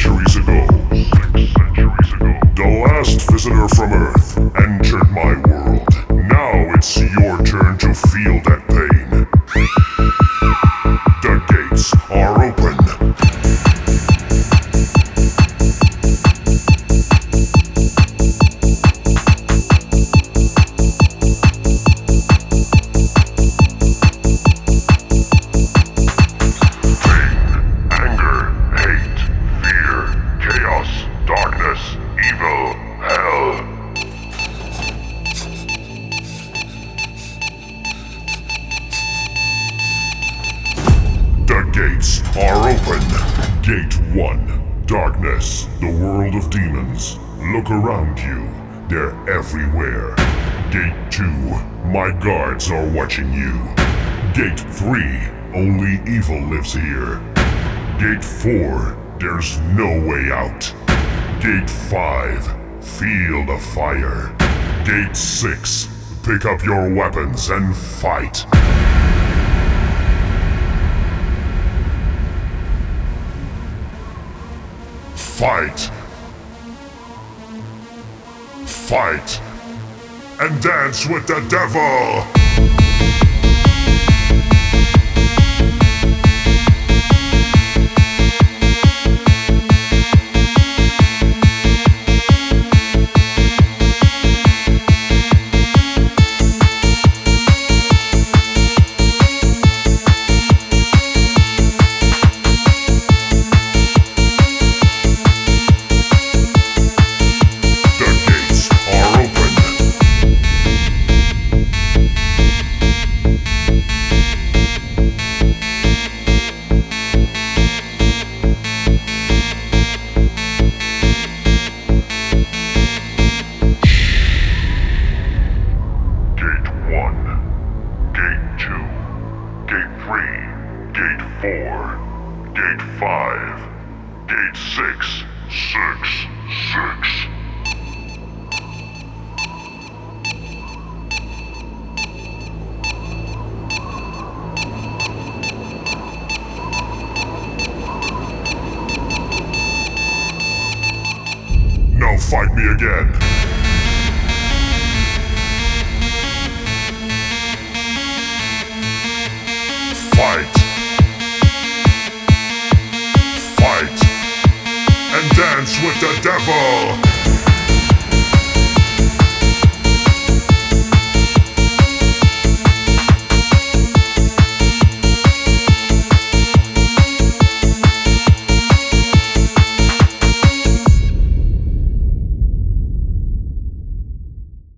centuries ago. The last visitor from Earth entered my gates are open. Gate 1. Darkness, the world of demons. Look around you. They're everywhere. Gate 2. My guards are watching you. Gate 3. Only evil lives here. Gate 4. There's no way out. Gate 5. Feel the fire. Gate 6. Pick up your weapons and fight. Fight. Fight. And dance with the devil. 4, Gate 5, Gate 6, 6, 6. Now fight me again. With the devil.